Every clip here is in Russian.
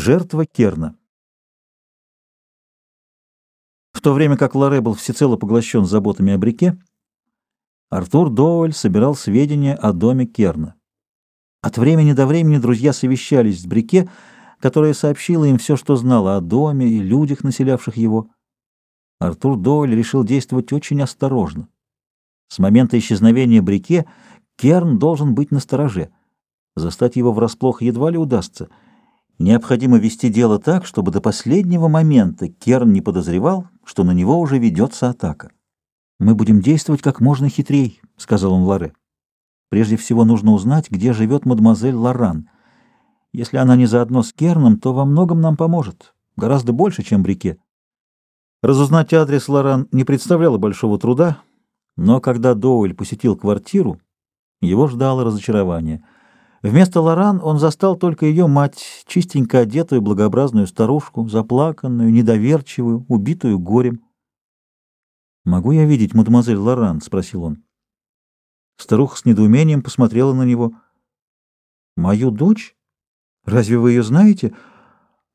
Жертва Керна. В то время как Лоре был всецело поглощен заботами о Брике, Артур Доуэль собирал сведения о доме Керна. От времени до времени друзья совещались с Брике, которая сообщила им все, что знала о доме и людях, населявших его. Артур Доуэль решил действовать очень осторожно. С момента исчезновения Брике Керн должен быть настороже. Застать его врасплох едва ли удастся — Необходимо вести дело так, чтобы до последнего момента Керн не подозревал, что на него уже ведется атака. «Мы будем действовать как можно хитрей», — сказал он Ларе. «Прежде всего нужно узнать, где живет мадемуазель Лоран. Если она не заодно с Керном, то во многом нам поможет. Гораздо больше, чем Брике». Разузнать адрес Лоран не представляло большого труда, но когда Доуэль посетил квартиру, его ждало разочарование — Вместо Лоран он застал только ее мать, чистенько одетую благообразную старушку, заплаканную, недоверчивую, убитую горем. «Могу я видеть мадемуазель Лоран?» — спросил он. Старуха с недоумением посмотрела на него. «Мою дочь? Разве вы ее знаете?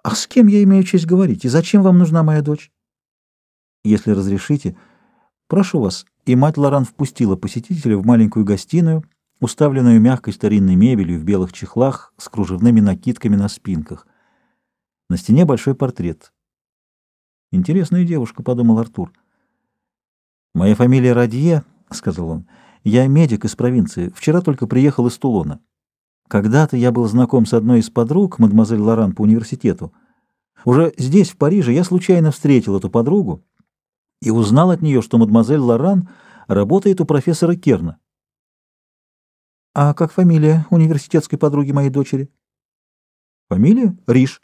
А с кем я имею честь говорить? И зачем вам нужна моя дочь?» «Если разрешите, прошу вас». И мать Лоран впустила посетителя в маленькую гостиную, уставленную мягкой старинной мебелью в белых чехлах с кружевными накидками на спинках. На стене большой портрет. «Интересная девушка», — подумал Артур. «Моя фамилия Радье», — сказал он. «Я медик из провинции. Вчера только приехал из Тулона. Когда-то я был знаком с одной из подруг, мадемуазель Лоран, по университету. Уже здесь, в Париже, я случайно встретил эту подругу и узнал от нее, что мадемуазель Лоран работает у профессора Керна. «А как фамилия университетской подруги моей дочери?» «Фамилия? Риш».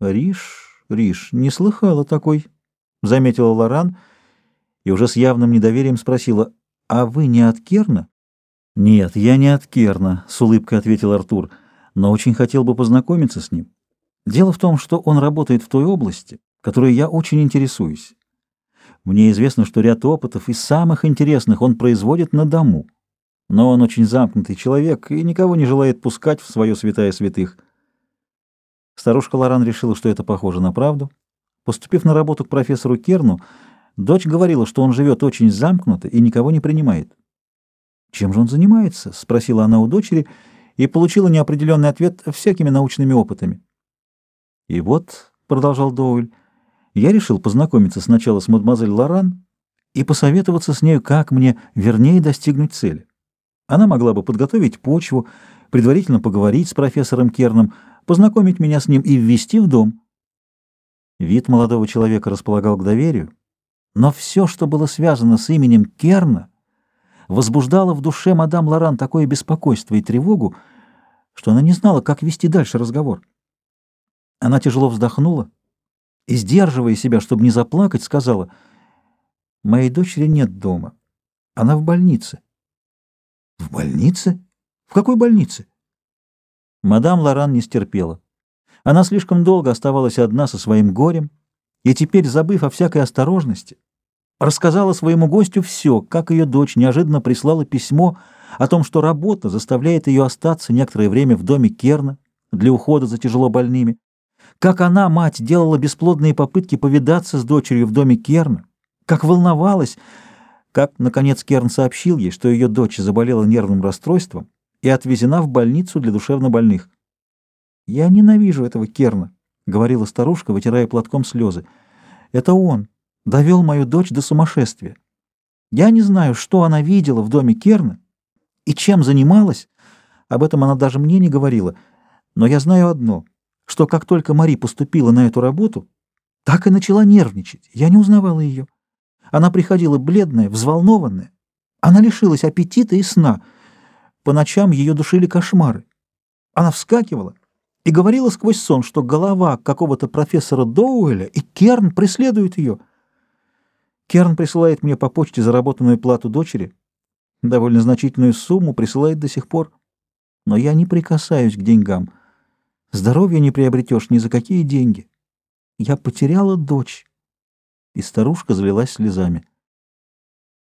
«Риш, Риш, не слыхала такой», — заметила Лоран и уже с явным недоверием спросила, «А вы не от Керна?» «Нет, я не от Керна», — с улыбкой ответил Артур, «но очень хотел бы познакомиться с ним. Дело в том, что он работает в той области, которой я очень интересуюсь. Мне известно, что ряд опытов из самых интересных он производит на дому». Но он очень замкнутый человек и никого не желает пускать в свое святая святых. Старушка Лоран решила, что это похоже на правду. Поступив на работу к профессору Керну, дочь говорила, что он живет очень замкнуто и никого не принимает. «Чем же он занимается?» — спросила она у дочери и получила неопределенный ответ всякими научными опытами. «И вот», — продолжал Доуэль, — «я решил познакомиться сначала с мадемуазель Лоран и посоветоваться с нею, как мне вернее достигнуть цели». Она могла бы подготовить почву, предварительно поговорить с профессором Керном, познакомить меня с ним и ввести в дом. Вид молодого человека располагал к доверию, но все, что было связано с именем Керна, возбуждало в душе мадам Лоран такое беспокойство и тревогу, что она не знала, как вести дальше разговор. Она тяжело вздохнула и, сдерживая себя, чтобы не заплакать, сказала, «Моей дочери нет дома. Она в больнице. В больнице? В какой больнице? Мадам Лоран не стерпела. Она слишком долго оставалась одна со своим горем, и теперь, забыв о всякой осторожности, рассказала своему гостю все, как ее дочь неожиданно прислала письмо о том, что работа заставляет ее остаться некоторое время в доме Керна для ухода за тяжело больными, как она, мать, делала бесплодные попытки повидаться с дочерью в доме Керна, как волновалась, как, наконец, Керн сообщил ей, что ее дочь заболела нервным расстройством и отвезена в больницу для душевнобольных. «Я ненавижу этого Керна», — говорила старушка, вытирая платком слезы. «Это он довел мою дочь до сумасшествия. Я не знаю, что она видела в доме Керна и чем занималась. Об этом она даже мне не говорила. Но я знаю одно, что как только Мари поступила на эту работу, так и начала нервничать. Я не узнавала ее. Она приходила бледная, взволнованная. Она лишилась аппетита и сна. По ночам ее душили кошмары. Она вскакивала и говорила сквозь сон, что голова какого-то профессора Доуэля и Керн преследуют ее. Керн присылает мне по почте заработанную плату дочери. Довольно значительную сумму присылает до сих пор. Но я не прикасаюсь к деньгам. Здоровье не приобретешь ни за какие деньги. Я потеряла дочь и старушка залилась слезами.